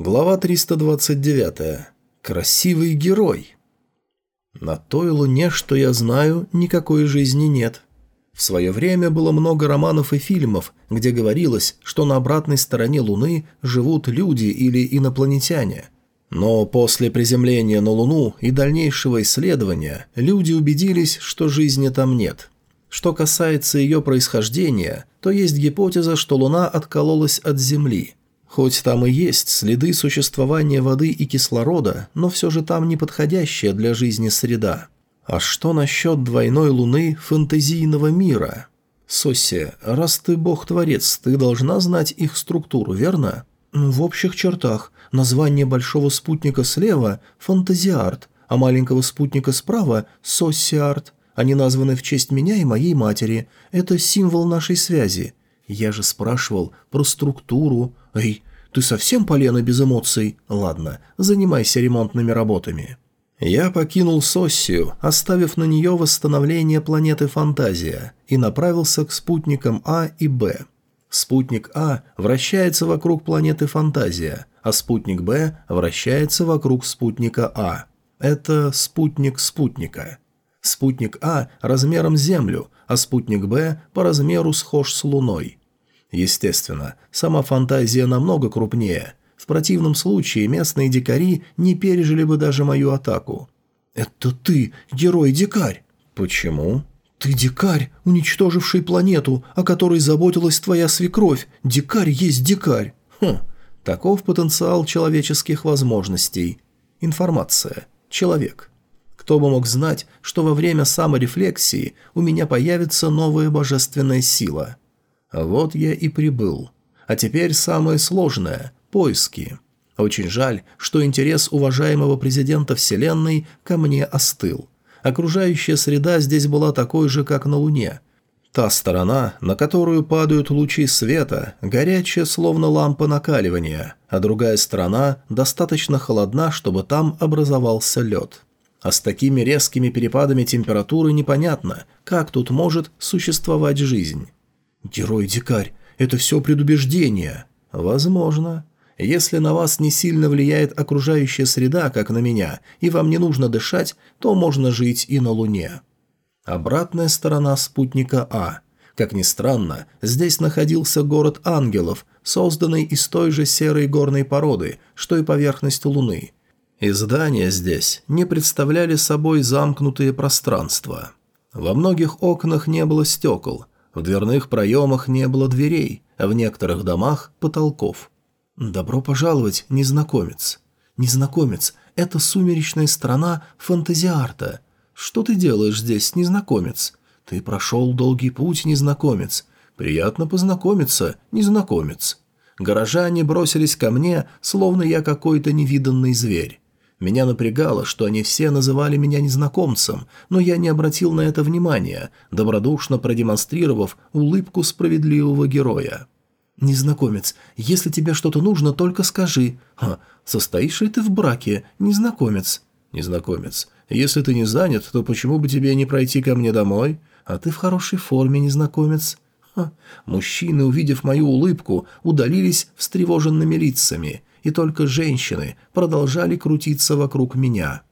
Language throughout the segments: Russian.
Глава 329. Красивый герой. На той луне, что я знаю, никакой жизни нет. В свое время было много романов и фильмов, где говорилось, что на обратной стороне Луны живут люди или инопланетяне. Но после приземления на Луну и дальнейшего исследования люди убедились, что жизни там нет. Что касается ее происхождения, то есть гипотеза, что Луна откололась от Земли – Хоть там и есть следы существования воды и кислорода, но все же там неподходящая для жизни среда. А что насчет двойной луны фэнтезийного мира? Соси, раз ты бог-творец, ты должна знать их структуру, верно? В общих чертах. Название большого спутника слева – фантазиарт, а маленького спутника справа – соссиарт. Они названы в честь меня и моей матери. Это символ нашей связи. Я же спрашивал про структуру. Эй, ты совсем полено без эмоций? Ладно, занимайся ремонтными работами. Я покинул Соссию, оставив на нее восстановление планеты Фантазия, и направился к спутникам А и Б. Спутник А вращается вокруг планеты Фантазия, а спутник Б вращается вокруг спутника А. Это спутник спутника. Спутник А размером с Землю, а спутник Б по размеру схож с Луной. Естественно, сама фантазия намного крупнее. В противном случае местные дикари не пережили бы даже мою атаку. «Это ты, герой-дикарь!» «Почему?» «Ты дикарь, уничтоживший планету, о которой заботилась твоя свекровь. Дикарь есть дикарь!» «Хм, таков потенциал человеческих возможностей. Информация. Человек. Кто бы мог знать, что во время саморефлексии у меня появится новая божественная сила?» Вот я и прибыл. А теперь самое сложное – поиски. Очень жаль, что интерес уважаемого президента Вселенной ко мне остыл. Окружающая среда здесь была такой же, как на Луне. Та сторона, на которую падают лучи света, горячая, словно лампа накаливания, а другая сторона достаточно холодна, чтобы там образовался лед. А с такими резкими перепадами температуры непонятно, как тут может существовать жизнь. «Герой-дикарь, это все предубеждение». «Возможно. Если на вас не сильно влияет окружающая среда, как на меня, и вам не нужно дышать, то можно жить и на Луне». Обратная сторона спутника А. Как ни странно, здесь находился город ангелов, созданный из той же серой горной породы, что и поверхность Луны. И здания здесь не представляли собой замкнутые пространства. Во многих окнах не было стекол – в дверных проемах не было дверей, а в некоторых домах – потолков. «Добро пожаловать, незнакомец!» «Незнакомец, это сумеречная страна фантазиарта. Что ты делаешь здесь, незнакомец?» «Ты прошел долгий путь, незнакомец. Приятно познакомиться, незнакомец». Горожане бросились ко мне, словно я какой-то невиданный зверь. Меня напрягало, что они все называли меня незнакомцем, но я не обратил на это внимания, добродушно продемонстрировав улыбку справедливого героя. «Незнакомец, если тебе что-то нужно, только скажи. Ха, состоишь ли ты в браке, незнакомец?» «Незнакомец, если ты не занят, то почему бы тебе не пройти ко мне домой? А ты в хорошей форме, незнакомец». Ха. Мужчины, увидев мою улыбку, удалились встревоженными лицами – и только женщины продолжали крутиться вокруг меня.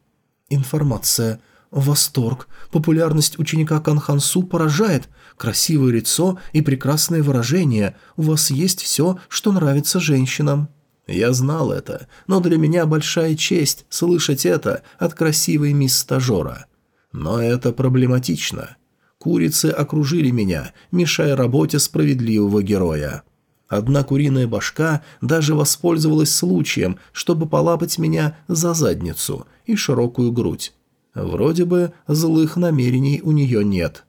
Информация. Восторг. Популярность ученика Канхансу поражает. Красивое лицо и прекрасное выражение. У вас есть все, что нравится женщинам. Я знал это, но для меня большая честь слышать это от красивой мисс-стажера. Но это проблематично. Курицы окружили меня, мешая работе справедливого героя. Одна куриная башка даже воспользовалась случаем, чтобы полапать меня за задницу и широкую грудь. Вроде бы злых намерений у нее нет.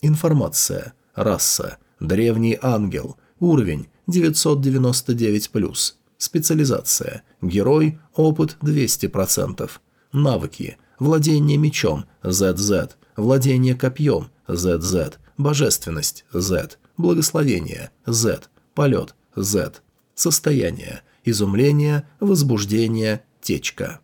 Информация. Раса. Древний ангел. Уровень 999+. Специализация. Герой. Опыт 200%. Навыки. Владение мечом. ZZ. Владение копьем. ZZ. Божественность. Z. Благословение. Z. Полет. Z. Состояние. Изумление, возбуждение, течка.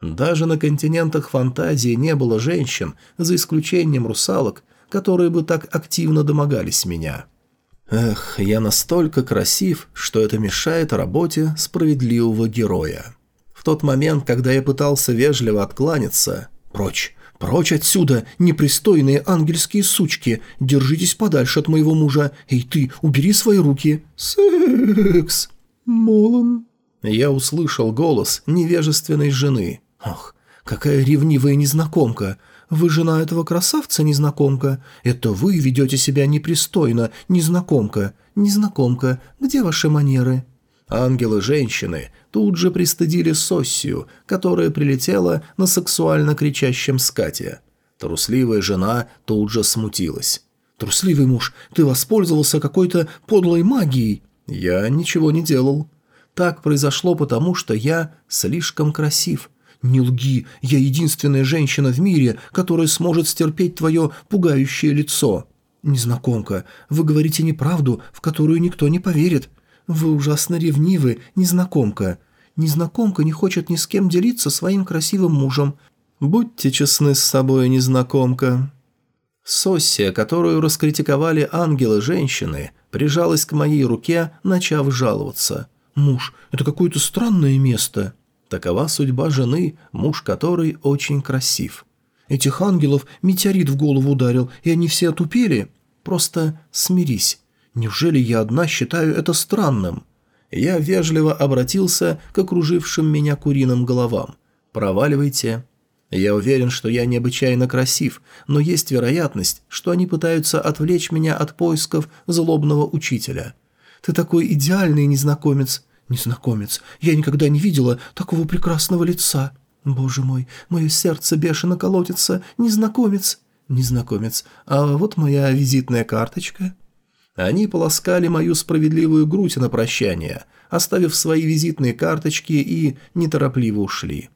Даже на континентах фантазии не было женщин, за исключением русалок, которые бы так активно домогались меня. Эх, я настолько красив, что это мешает работе справедливого героя. В тот момент, когда я пытался вежливо откланяться... Прочь, прочь отсюда, непристойные ангельские сучки, держитесь подальше от моего мужа. Эй ты, убери свои руки. Секс. Молон. Я услышал голос невежественной жены. Ах, какая ревнивая незнакомка. Вы жена этого красавца, незнакомка? Это вы ведете себя непристойно, незнакомка. Незнакомка, где ваши манеры?» Ангелы-женщины тут же пристыдили Соссию, которая прилетела на сексуально кричащем скате. Трусливая жена тут же смутилась. «Трусливый муж, ты воспользовался какой-то подлой магией?» «Я ничего не делал. Так произошло потому, что я слишком красив. «Не лги, я единственная женщина в мире, которая сможет стерпеть твое пугающее лицо». «Незнакомка, вы говорите неправду, в которую никто не поверит. Вы ужасно ревнивы, незнакомка. Незнакомка не хочет ни с кем делиться своим красивым мужем. Будьте честны с собой, незнакомка». Соссия, которую раскритиковали ангелы-женщины, прижалась к моей руке, начав жаловаться. «Муж, это какое-то странное место». Такова судьба жены, муж которой очень красив. Этих ангелов метеорит в голову ударил, и они все отупели. Просто смирись. Неужели я одна считаю это странным? Я вежливо обратился к окружившим меня куриным головам. Проваливайте. Я уверен, что я необычайно красив, но есть вероятность, что они пытаются отвлечь меня от поисков злобного учителя. Ты такой идеальный незнакомец. «Незнакомец, я никогда не видела такого прекрасного лица. Боже мой, мое сердце бешено колотится. Незнакомец!» «Незнакомец, а вот моя визитная карточка». Они полоскали мою справедливую грудь на прощание, оставив свои визитные карточки и неторопливо ушли.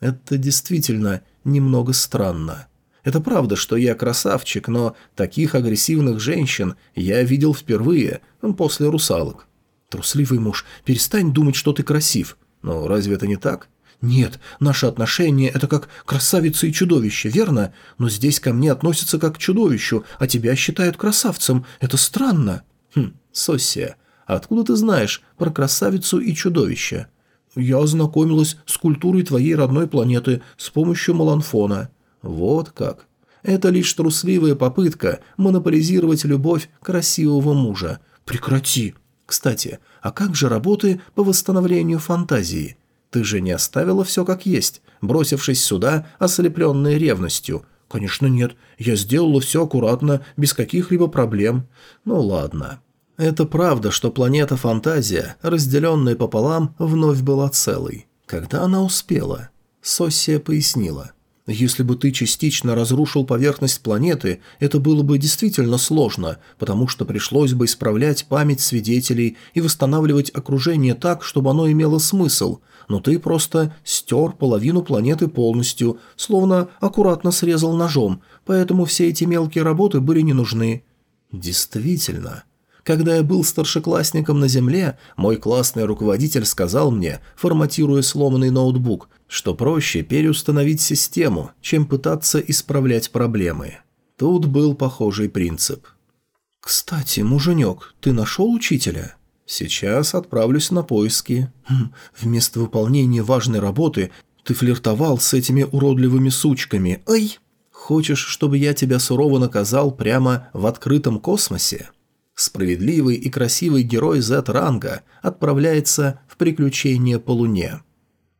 Это действительно немного странно. Это правда, что я красавчик, но таких агрессивных женщин я видел впервые, после русалок. «Трусливый муж, перестань думать, что ты красив. Но разве это не так?» «Нет, наши отношения – это как красавица и чудовище, верно? Но здесь ко мне относятся как к чудовищу, а тебя считают красавцем. Это странно». «Хм, Соссия, откуда ты знаешь про красавицу и чудовище?» «Я ознакомилась с культурой твоей родной планеты с помощью Маланфона». «Вот как. Это лишь трусливая попытка монополизировать любовь красивого мужа. Прекрати!» Кстати, а как же работы по восстановлению фантазии? Ты же не оставила все как есть, бросившись сюда, ослепленной ревностью. Конечно нет, я сделала все аккуратно, без каких-либо проблем. Ну ладно. Это правда, что планета Фантазия, разделенная пополам, вновь была целой. Когда она успела? Соссия пояснила. Если бы ты частично разрушил поверхность планеты, это было бы действительно сложно, потому что пришлось бы исправлять память свидетелей и восстанавливать окружение так, чтобы оно имело смысл, но ты просто стер половину планеты полностью, словно аккуратно срезал ножом, поэтому все эти мелкие работы были не нужны. Действительно. Когда я был старшеклассником на Земле, мой классный руководитель сказал мне, форматируя сломанный ноутбук, что проще переустановить систему, чем пытаться исправлять проблемы. Тут был похожий принцип. «Кстати, муженек, ты нашел учителя?» «Сейчас отправлюсь на поиски». Хм, «Вместо выполнения важной работы ты флиртовал с этими уродливыми сучками. Ай! Хочешь, чтобы я тебя сурово наказал прямо в открытом космосе?» Справедливый и красивый герой Z-ранга отправляется в приключение по Луне.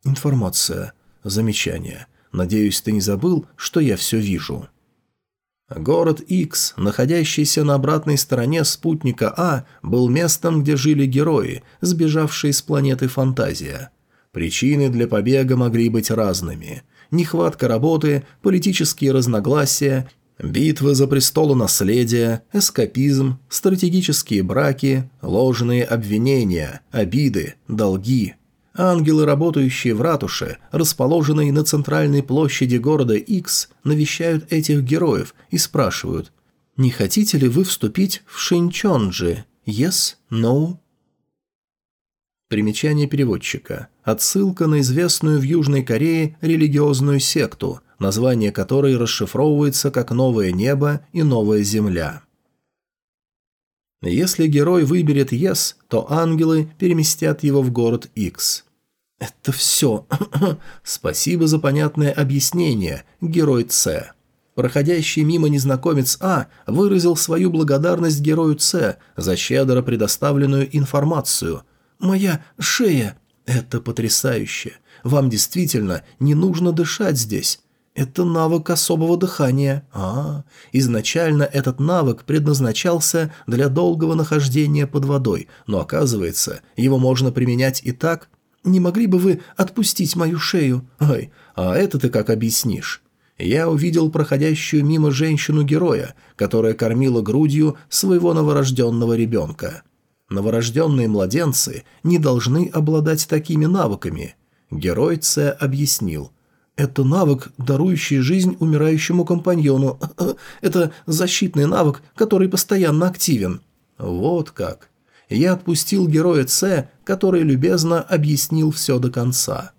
Информация. Замечание. Надеюсь, ты не забыл, что я все вижу. Город X, находящийся на обратной стороне спутника А, был местом, где жили герои, сбежавшие с планеты Фантазия. Причины для побега могли быть разными. Нехватка работы, политические разногласия, битвы за престолонаследие, эскапизм, стратегические браки, ложные обвинения, обиды, долги – Ангелы, работающие в ратуше, расположенной на центральной площади города X, навещают этих героев и спрашивают «Не хотите ли вы вступить в Шинчонджи? Yes? No?» Примечание переводчика. Отсылка на известную в Южной Корее религиозную секту, название которой расшифровывается как «Новое небо» и «Новая земля». Если герой выберет «Yes», то ангелы переместят его в город X. «Это все. Спасибо за понятное объяснение, герой С». Проходящий мимо незнакомец А выразил свою благодарность герою С за щедро предоставленную информацию. «Моя шея!» «Это потрясающе! Вам действительно не нужно дышать здесь. Это навык особого дыхания. А, изначально этот навык предназначался для долгого нахождения под водой, но оказывается, его можно применять и так. Не могли бы вы отпустить мою шею? Ой, а это ты как объяснишь? Я увидел проходящую мимо женщину-героя, которая кормила грудью своего новорожденного ребенка. Новорожденные младенцы не должны обладать такими навыками. Герой Ц объяснил. Это навык, дарующий жизнь умирающему компаньону. Это защитный навык, который постоянно активен. Вот как. Я отпустил героя С, который любезно объяснил все до конца.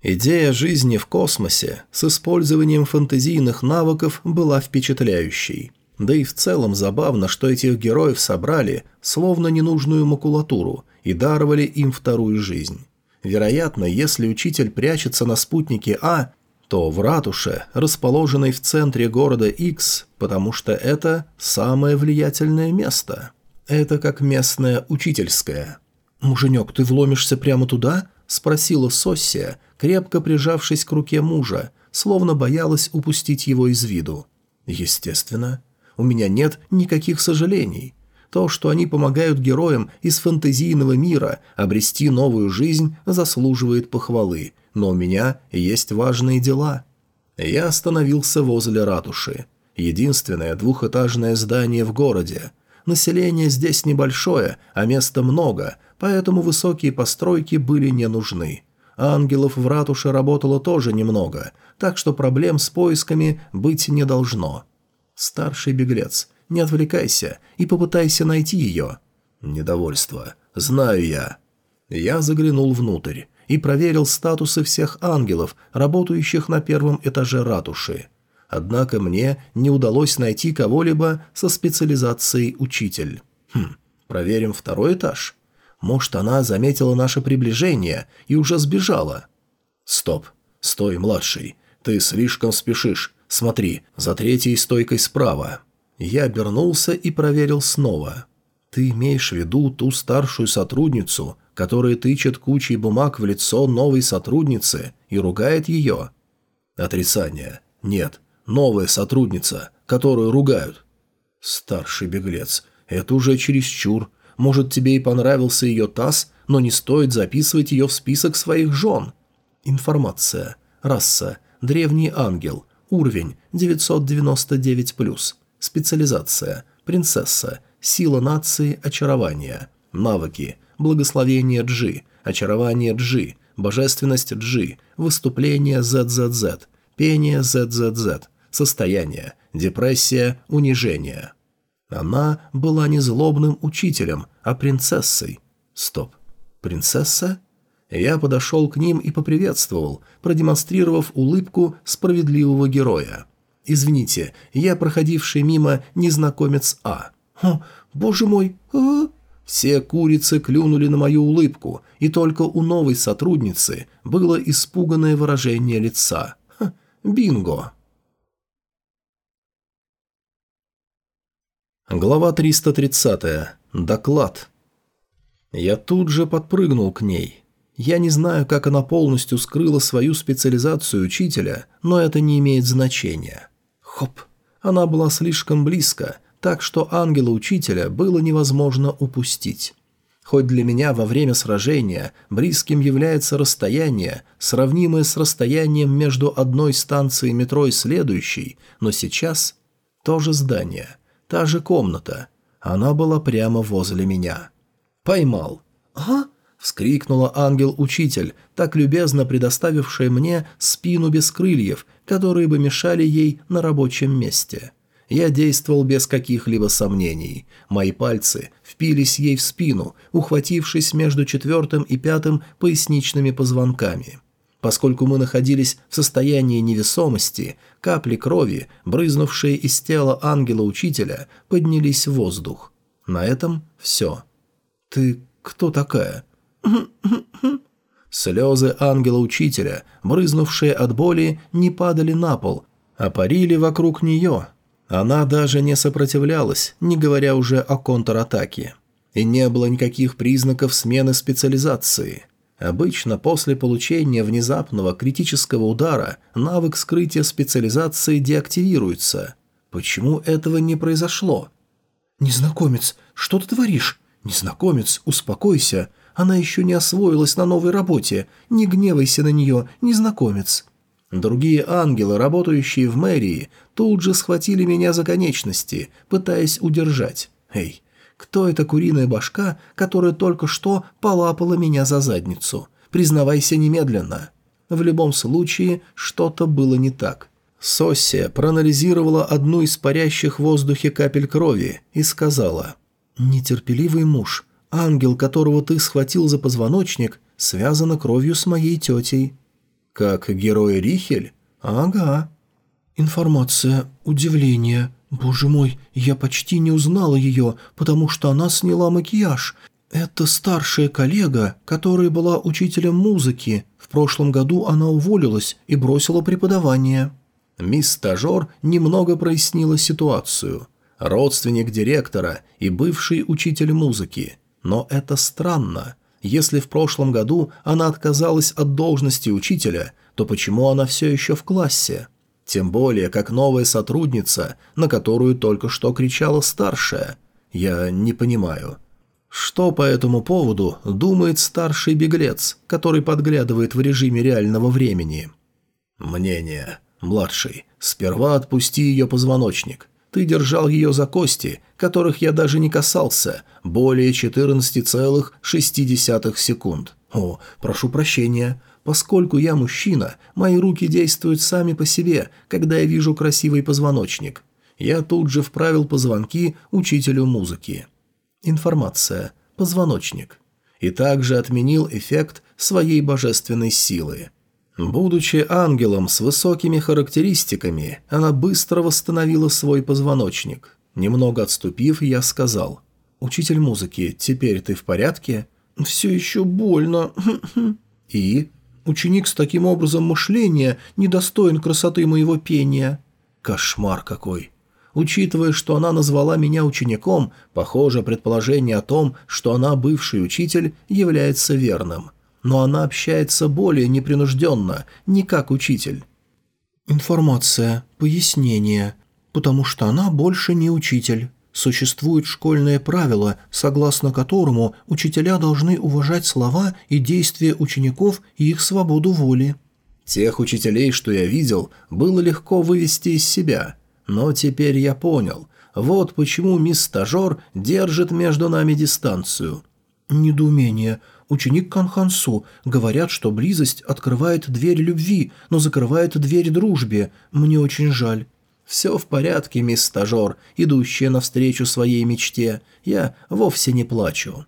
Идея жизни в космосе с использованием фантазийных навыков была впечатляющей. Да и в целом забавно, что этих героев собрали, словно ненужную макулатуру, и даровали им вторую жизнь. Вероятно, если учитель прячется на спутнике А, то в ратуше, расположенной в центре города X, потому что это самое влиятельное место. Это как местное учительское. «Муженек, ты вломишься прямо туда?» – спросила Соссия, крепко прижавшись к руке мужа, словно боялась упустить его из виду. «Естественно. У меня нет никаких сожалений. То, что они помогают героям из фэнтезийного мира обрести новую жизнь, заслуживает похвалы, но у меня есть важные дела. Я остановился возле ратуши. Единственное двухэтажное здание в городе. Население здесь небольшое, а места много, поэтому высокие постройки были не нужны. Ангелов в ратуше работало тоже немного, так что проблем с поисками быть не должно. Старший беглец – не отвлекайся и попытайся найти ее». «Недовольство. Знаю я». Я заглянул внутрь и проверил статусы всех ангелов, работающих на первом этаже ратуши. Однако мне не удалось найти кого-либо со специализацией «учитель». Хм, проверим второй этаж. Может, она заметила наше приближение и уже сбежала. Стоп. Стой, младший. Ты слишком спешишь. Смотри, за третьей стойкой справа. Я обернулся и проверил снова. «Ты имеешь в виду ту старшую сотрудницу, которая тычет кучей бумаг в лицо новой сотрудницы и ругает ее?» «Отрицание. Нет. Новая сотрудница, которую ругают». «Старший беглец. Это уже чересчур. Может, тебе и понравился ее таз, но не стоит записывать ее в список своих жен». Информация. Раса. Древний ангел. Уровень 999+. Специализация. Принцесса. Сила нации. Очарование. Навыки. Благословение Джи. Очарование Джи. Божественность Джи. Выступление ZZZ. Пение ZZZ. Состояние. Депрессия. Унижение. Она была не злобным учителем, а принцессой. Стоп. Принцесса? Я подошел к ним и поприветствовал, продемонстрировав улыбку справедливого героя. «Извините, я проходивший мимо незнакомец А». «О, боже мой!» а? Все курицы клюнули на мою улыбку, и только у новой сотрудницы было испуганное выражение лица. Ха, бинго! Глава 330. Доклад. Я тут же подпрыгнул к ней. Я не знаю, как она полностью скрыла свою специализацию учителя, но это не имеет значения. Хоп! Она была слишком близко, так что ангела-учителя было невозможно упустить. Хоть для меня во время сражения близким является расстояние, сравнимое с расстоянием между одной станцией метро и следующей, но сейчас то же здание, та же комната. Она была прямо возле меня. Поймал. «А?» — вскрикнула ангел-учитель, так любезно предоставившая мне спину без крыльев которые бы мешали ей на рабочем месте. Я действовал без каких-либо сомнений. Мои пальцы впились ей в спину, ухватившись между четвертым и пятым поясничными позвонками. Поскольку мы находились в состоянии невесомости, капли крови, брызнувшие из тела ангела-учителя, поднялись в воздух. На этом все. «Ты кто такая?» Слезы ангела-учителя, брызнувшие от боли, не падали на пол, а парили вокруг нее. Она даже не сопротивлялась, не говоря уже о контратаке. И не было никаких признаков смены специализации. Обычно после получения внезапного критического удара навык скрытия специализации деактивируется. Почему этого не произошло? «Незнакомец, что ты творишь? Незнакомец, успокойся. Она еще не освоилась на новой работе. Не гневайся на нее, незнакомец». Другие ангелы, работающие в мэрии, тут же схватили меня за конечности, пытаясь удержать. «Эй, кто эта куриная башка, которая только что полапала меня за задницу? Признавайся немедленно». В любом случае, что-то было не так. Соссия проанализировала одну из парящих в воздухе капель крови и сказала «Нетерпеливый муж, Ангел, которого ты схватил за позвоночник, связан кровью с моей тетей». «Как герой Рихель?» «Ага». «Информация, удивление. Боже мой, я почти не узнала ее, потому что она сняла макияж. Это старшая коллега, которая была учителем музыки. В прошлом году она уволилась и бросила преподавание». Мисс-стажер немного прояснила ситуацию. Родственник директора и бывший учитель музыки – но это странно. Если в прошлом году она отказалась от должности учителя, то почему она все еще в классе? Тем более, как новая сотрудница, на которую только что кричала старшая. Я не понимаю. Что по этому поводу думает старший беглец, который подглядывает в режиме реального времени? Мнение. Младший, сперва отпусти ее позвоночник. Ты держал ее за кости, которых я даже не касался, более 14,6 секунд. О, прошу прощения. Поскольку я мужчина, мои руки действуют сами по себе, когда я вижу красивый позвоночник. Я тут же вправил позвонки учителю музыки. Информация. Позвоночник. И также отменил эффект своей божественной силы. Будучи ангелом с высокими характеристиками, она быстро восстановила свой позвоночник. Немного отступив, я сказал, «Учитель музыки, теперь ты в порядке?» «Все еще больно». «И?» «Ученик с таким образом мышления недостоин красоты моего пения». «Кошмар какой!» Учитывая, что она назвала меня учеником, похоже, предположение о том, что она бывший учитель, является верным но она общается более непринужденно, не как учитель. Информация, пояснение, потому что она больше не учитель. Существует школьное правило, согласно которому учителя должны уважать слова и действия учеников и их свободу воли. Тех учителей, что я видел, было легко вывести из себя. Но теперь я понял. Вот почему мисс Стажер держит между нами дистанцию. Недоумение. Ученик Канхансу. Говорят, что близость открывает дверь любви, но закрывает дверь дружбе. Мне очень жаль». «Все в порядке, мисс стажер, идущая навстречу своей мечте. Я вовсе не плачу».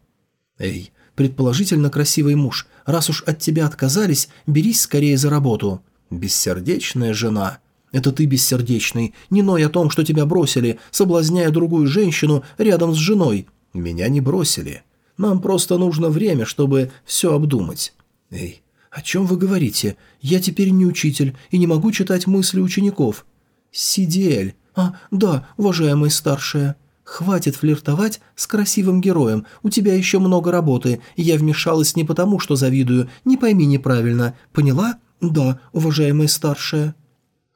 «Эй, предположительно красивый муж, раз уж от тебя отказались, берись скорее за работу». «Бессердечная жена». «Это ты бессердечный, не ной о том, что тебя бросили, соблазняя другую женщину рядом с женой». «Меня не бросили. Нам просто нужно время, чтобы все обдумать». «Эй, о чем вы говорите? Я теперь не учитель и не могу читать мысли учеников». «Сидель. А, да, уважаемая старшая». «Хватит флиртовать с красивым героем, у тебя еще много работы, я вмешалась не потому, что завидую, не пойми неправильно. Поняла? Да, уважаемая старшая».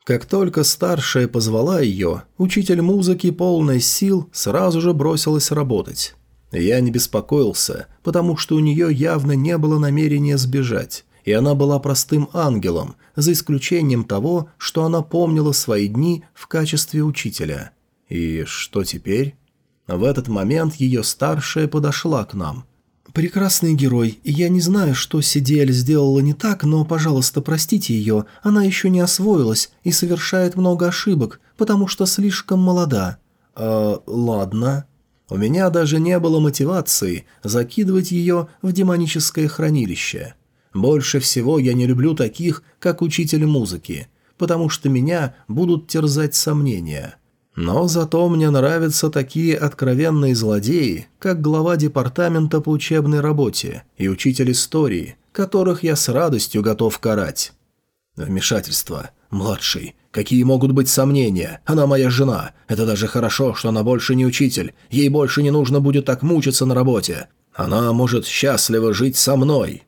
Как только старшая позвала ее, учитель музыки, полной сил, сразу же бросилась работать. Я не беспокоился, потому что у нее явно не было намерения сбежать, и она была простым ангелом, за исключением того, что она помнила свои дни в качестве учителя. И что теперь? В этот момент ее старшая подошла к нам. «Прекрасный герой, я не знаю, что Сидель сделала не так, но, пожалуйста, простите ее, она еще не освоилась и совершает много ошибок, потому что слишком молода». «Э, ладно». У меня даже не было мотивации закидывать ее в демоническое хранилище. Больше всего я не люблю таких, как учитель музыки, потому что меня будут терзать сомнения. Но зато мне нравятся такие откровенные злодеи, как глава департамента по учебной работе и учитель истории, которых я с радостью готов карать. Вмешательство. Младший. Какие могут быть сомнения? Она моя жена. Это даже хорошо, что она больше не учитель. Ей больше не нужно будет так мучиться на работе. Она может счастливо жить со мной.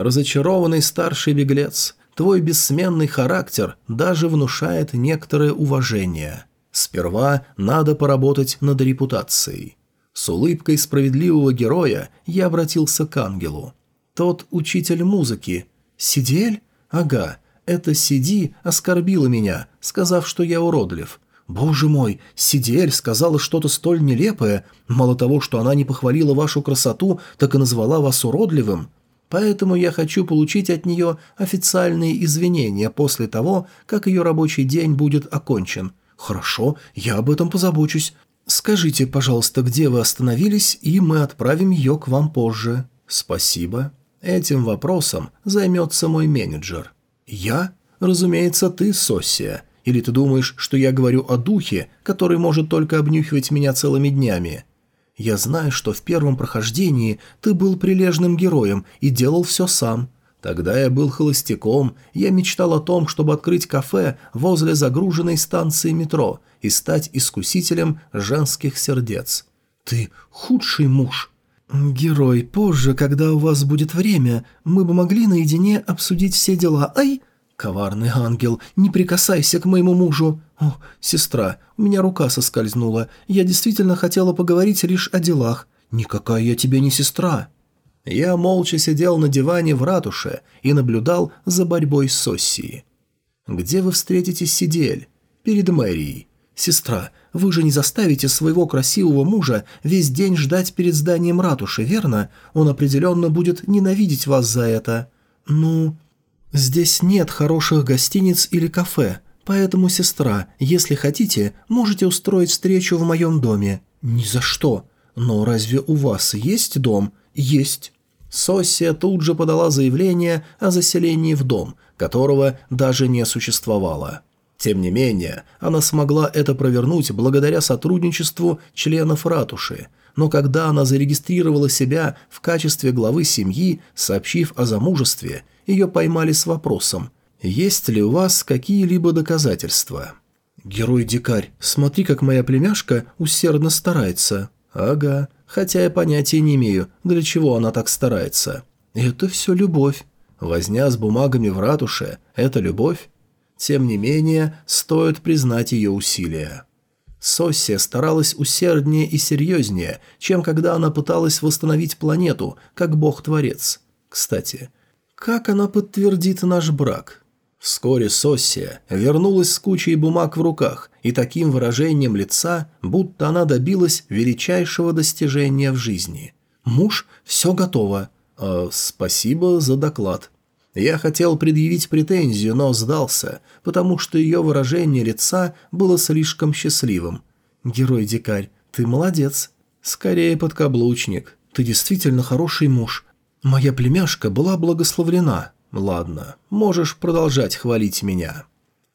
Разочарованный старший беглец. Твой бессменный характер даже внушает некоторое уважение. Сперва надо поработать над репутацией. С улыбкой справедливого героя я обратился к ангелу. Тот учитель музыки. Сидель? Ага, это Сиди оскорбила меня, сказав, что я уродлив. Боже мой, Сидель сказала что-то столь нелепое. Мало того, что она не похвалила вашу красоту, так и назвала вас уродливым. Поэтому я хочу получить от нее официальные извинения после того, как ее рабочий день будет окончен. «Хорошо, я об этом позабочусь. Скажите, пожалуйста, где вы остановились, и мы отправим ее к вам позже». «Спасибо. Этим вопросом займется мой менеджер». «Я? Разумеется, ты, Соссия. Или ты думаешь, что я говорю о духе, который может только обнюхивать меня целыми днями?» «Я знаю, что в первом прохождении ты был прилежным героем и делал все сам. Тогда я был холостяком, я мечтал о том, чтобы открыть кафе возле загруженной станции метро и стать искусителем женских сердец. Ты худший муж. Герой, позже, когда у вас будет время, мы бы могли наедине обсудить все дела. Ай! Коварный ангел, не прикасайся к моему мужу. О, сестра, у меня рука соскользнула. Я действительно хотела поговорить лишь о делах. Никакая я тебе не сестра. Я молча сидел на диване в ратуше и наблюдал за борьбой с Соссией. «Где вы встретите Сидель?» «Перед мэрией». «Сестра, вы же не заставите своего красивого мужа весь день ждать перед зданием ратуши, верно? Он определенно будет ненавидеть вас за это». «Ну...» «Здесь нет хороших гостиниц или кафе, поэтому, сестра, если хотите, можете устроить встречу в моем доме». «Ни за что. Но разве у вас есть дом?» «Есть». Соссия тут же подала заявление о заселении в дом, которого даже не существовало. Тем не менее, она смогла это провернуть благодаря сотрудничеству членов ратуши, но когда она зарегистрировала себя в качестве главы семьи, сообщив о замужестве, ее поймали с вопросом «Есть ли у вас какие-либо доказательства?» «Герой-дикарь, смотри, как моя племяшка усердно старается». «Ага, хотя я понятия не имею, для чего она так старается. Это все любовь. Возня с бумагами в ратуше – это любовь. Тем не менее, стоит признать ее усилия. Соссия старалась усерднее и серьезнее, чем когда она пыталась восстановить планету, как бог-творец. Кстати, как она подтвердит наш брак? Вскоре Соссия вернулась с кучей бумаг в руках и таким выражением лица, будто она добилась величайшего достижения в жизни. «Муж, все готово». «Э, «Спасибо за доклад». Я хотел предъявить претензию, но сдался, потому что ее выражение лица было слишком счастливым. «Герой-дикарь, ты молодец. Скорее подкаблучник. Ты действительно хороший муж. Моя племяшка была благословлена». «Ладно, можешь продолжать хвалить меня».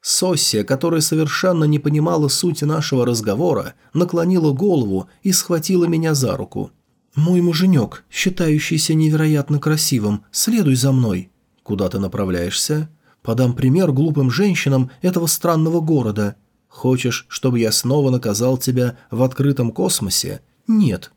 Соссия, которая совершенно не понимала сути нашего разговора, наклонила голову и схватила меня за руку. «Мой муженек, считающийся невероятно красивым, следуй за мной». «Куда ты направляешься?» «Подам пример глупым женщинам этого странного города». «Хочешь, чтобы я снова наказал тебя в открытом космосе?» «Нет,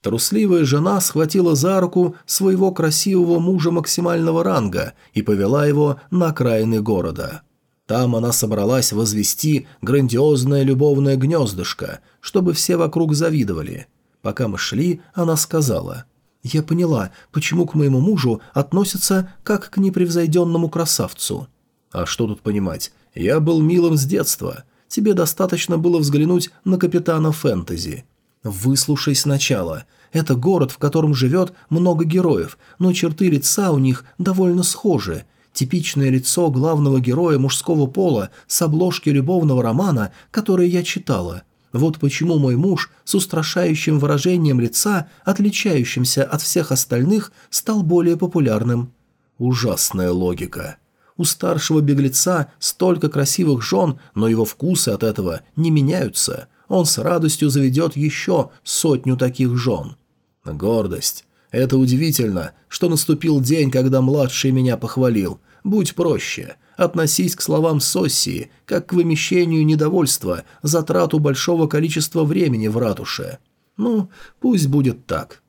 Трусливая жена схватила за руку своего красивого мужа максимального ранга и повела его на окраины города. Там она собралась возвести грандиозное любовное гнездышко, чтобы все вокруг завидовали. Пока мы шли, она сказала, «Я поняла, почему к моему мужу относятся как к непревзойденному красавцу». «А что тут понимать? Я был милым с детства. Тебе достаточно было взглянуть на капитана фэнтези. Выслушай сначала. Это город, в котором живет много героев, но черты лица у них довольно схожи. Типичное лицо главного героя мужского пола с обложки любовного романа, который я читала. Вот почему мой муж с устрашающим выражением лица, отличающимся от всех остальных, стал более популярным. Ужасная логика. У старшего беглеца столько красивых жен, но его вкусы от этого не меняются. Он с радостью заведет еще сотню таких жен. Гордость. Это удивительно, что наступил день, когда младший меня похвалил. Будь проще. Относись к словам Соссии, как к вымещению недовольства за трату большого количества времени в ратуше. Ну, пусть будет так.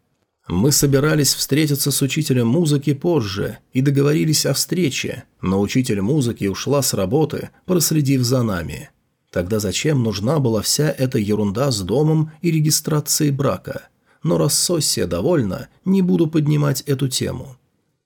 Мы собирались встретиться с учителем музыки позже и договорились о встрече, но учитель музыки ушла с работы, проследив за нами. Тогда зачем нужна была вся эта ерунда с домом и регистрацией брака? Но раз Соссия довольна, не буду поднимать эту тему.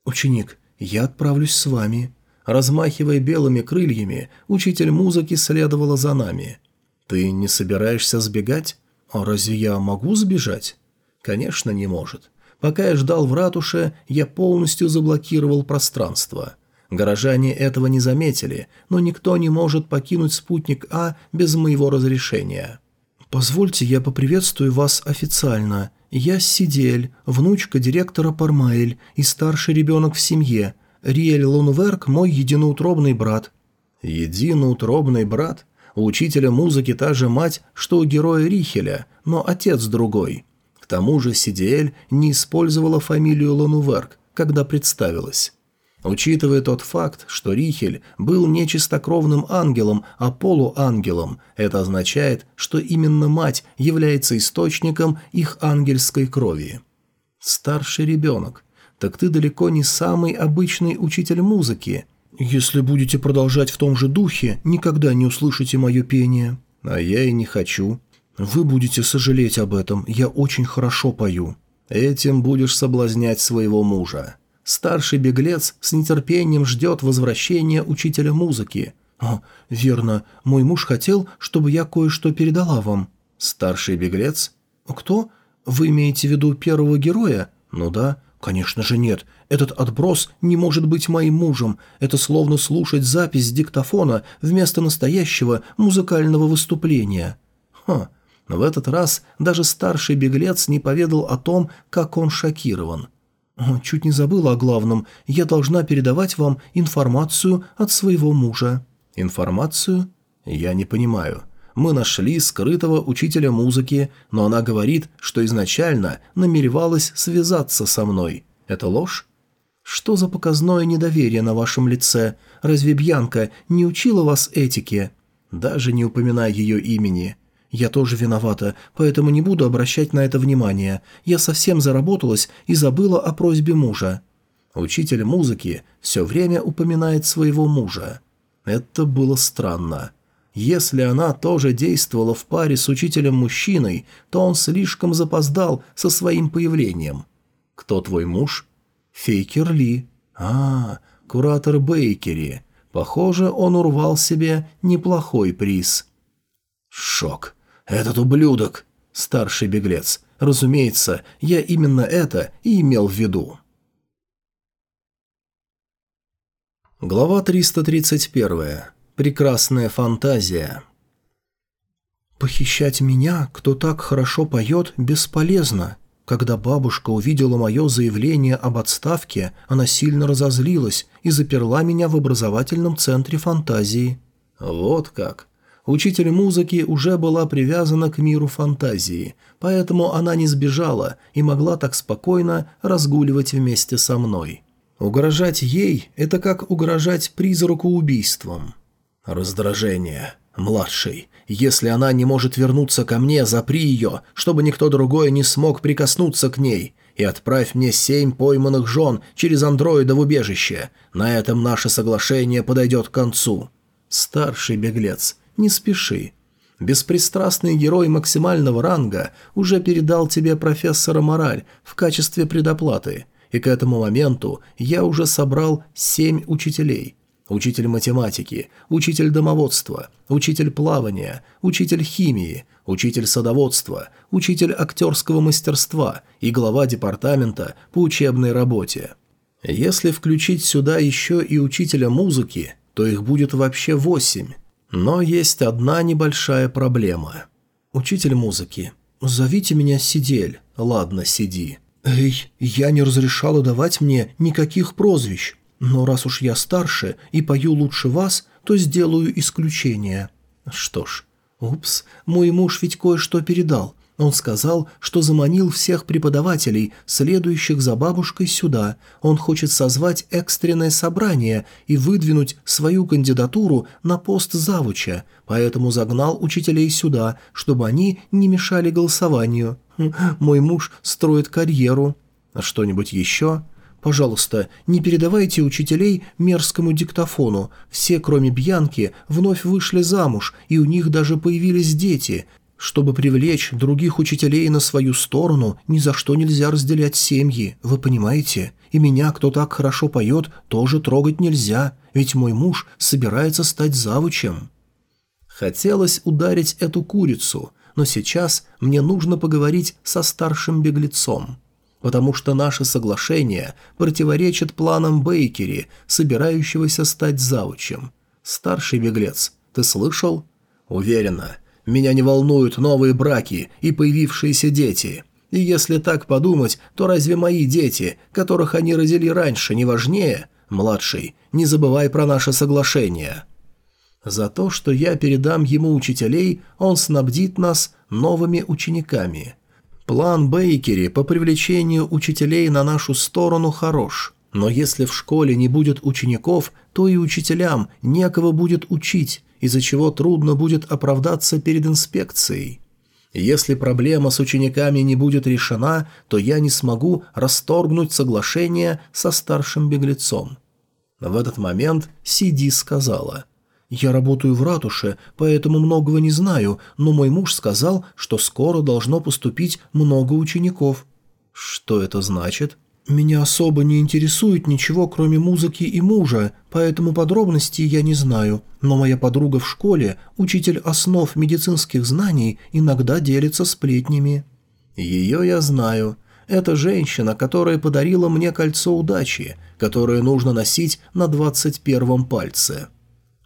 «Ученик, я отправлюсь с вами». Размахивая белыми крыльями, учитель музыки следовала за нами. «Ты не собираешься сбегать? А разве я могу сбежать?» «Конечно, не может. Пока я ждал в ратуше, я полностью заблокировал пространство. Горожане этого не заметили, но никто не может покинуть спутник А без моего разрешения. «Позвольте, я поприветствую вас официально. Я Сидель, внучка директора Пармаэль и старший ребенок в семье. Риэль Лунверк – мой единоутробный брат». «Единоутробный брат?» У учителя музыки та же мать, что у героя Рихеля, но отец другой. К тому же Сидиэль не использовала фамилию Лануверк, когда представилась. Учитывая тот факт, что Рихель был не чистокровным ангелом, а полуангелом, это означает, что именно мать является источником их ангельской крови. Старший ребенок. Так ты далеко не самый обычный учитель музыки. Если будете продолжать в том же духе, никогда не услышите мое пение. А я и не хочу. «Вы будете сожалеть об этом, я очень хорошо пою». «Этим будешь соблазнять своего мужа». Старший беглец с нетерпением ждет возвращения учителя музыки. «О, верно, мой муж хотел, чтобы я кое-что передала вам». «Старший беглец?» «Кто? Вы имеете в виду первого героя?» «Ну да». «Конечно же нет. Этот отброс не может быть моим мужем. Это словно слушать запись диктофона вместо настоящего музыкального выступления». «Ха, в этот раз даже старший беглец не поведал о том, как он шокирован. «Чуть не забыла о главном. Я должна передавать вам информацию от своего мужа». «Информацию? Я не понимаю. Мы нашли скрытого учителя музыки, но она говорит, что изначально намеревалась связаться со мной. Это ложь?» «Что за показное недоверие на вашем лице? Разве Бьянка не учила вас этике?» «Даже не упоминая ее имени. Я тоже виновата, поэтому не буду обращать на это внимание. Я совсем заработалась и забыла о просьбе мужа». Учитель музыки все время упоминает своего мужа. Это было странно. Если она тоже действовала в паре с учителем-мужчиной, то он слишком запоздал со своим появлением. «Кто твой муж?» «Фейкер Ли». «А, куратор Бейкери. Похоже, он урвал себе неплохой приз». Шок. «Этот ублюдок!» Старший беглец. Разумеется, я именно это и имел в виду. Глава 331. Прекрасная фантазия. «Похищать меня, кто так хорошо поет, бесполезно. Когда бабушка увидела мое заявление об отставке, она сильно разозлилась и заперла меня в образовательном центре фантазии». «Вот как. Учитель музыки уже была привязана к миру фантазии, поэтому она не сбежала и могла так спокойно разгуливать вместе со мной. Угрожать ей – это как угрожать призраку убийством. Раздражение. Младший. Если она не может вернуться ко мне, запри ее, чтобы никто другой не смог прикоснуться к ней, и отправь мне семь пойманных жен через андроида в убежище. На этом наше соглашение подойдет к концу. Старший беглец. Не спеши. Беспристрастный герой максимального ранга уже передал тебе профессора Мораль в качестве предоплаты, и к этому моменту я уже собрал семь учителей. Учитель математики, учитель домоводства, учитель плавания, учитель химии, учитель садоводства, учитель актерского мастерства и глава департамента по учебной работе. Если включить сюда еще и учителя музыки, то их будет вообще восемь. Но есть одна небольшая проблема. «Учитель музыки, зовите меня Сидель. Ладно, сиди». «Эй, я не разрешала давать мне никаких прозвищ. но раз уж я старше и пою лучше вас, то сделаю исключение». «Что ж, упс, мой муж ведь кое-что передал. Он сказал, что заманил всех преподавателей, следующих за бабушкой сюда. Он хочет созвать экстренное собрание и выдвинуть свою кандидатуру на пост завуча, поэтому загнал учителей сюда, чтобы они не мешали голосованию. Мой муж строит карьеру. А что-нибудь еще?» Пожалуйста, не передавайте учителей мерзкому диктофону. Все, кроме Бьянки, вновь вышли замуж, и у них даже появились дети. Чтобы привлечь других учителей на свою сторону, ни за что нельзя разделять семьи, вы понимаете? И меня, кто так хорошо поет, тоже трогать нельзя, ведь мой муж собирается стать завучем». Хотелось ударить эту курицу, но сейчас мне нужно поговорить со старшим беглецом, потому что наше соглашение противоречит планам Бейкери, собирающегося стать завучем. Старший беглец, ты слышал? Уверена, меня не волнуют новые браки и появившиеся дети. И если так подумать, то разве мои дети, которых они родили раньше, не важнее? Младший, не забывай про наше соглашение. За то, что я передам ему учителей, он снабдит нас новыми учениками. План Бейкери по привлечению учителей на нашу сторону хорош, но если в школе не будет учеников, то и учителям некого будет учить, из-за чего трудно будет оправдаться перед инспекцией. Если проблема с учениками не будет решена, то я не смогу расторгнуть соглашение со старшим беглецом. В этот момент Сиди сказала, «Я работаю в ратуше, поэтому многого не знаю, но мой муж сказал, что скоро должно поступить много учеников». «Что это значит?» «Меня особо не интересует ничего, кроме музыки и мужа, поэтому подробностей я не знаю, но моя подруга в школе, учитель основ медицинских знаний, иногда делится сплетнями». «Ее я знаю. Это женщина, которая подарила мне кольцо удачи, которое нужно носить на двадцать первом пальце».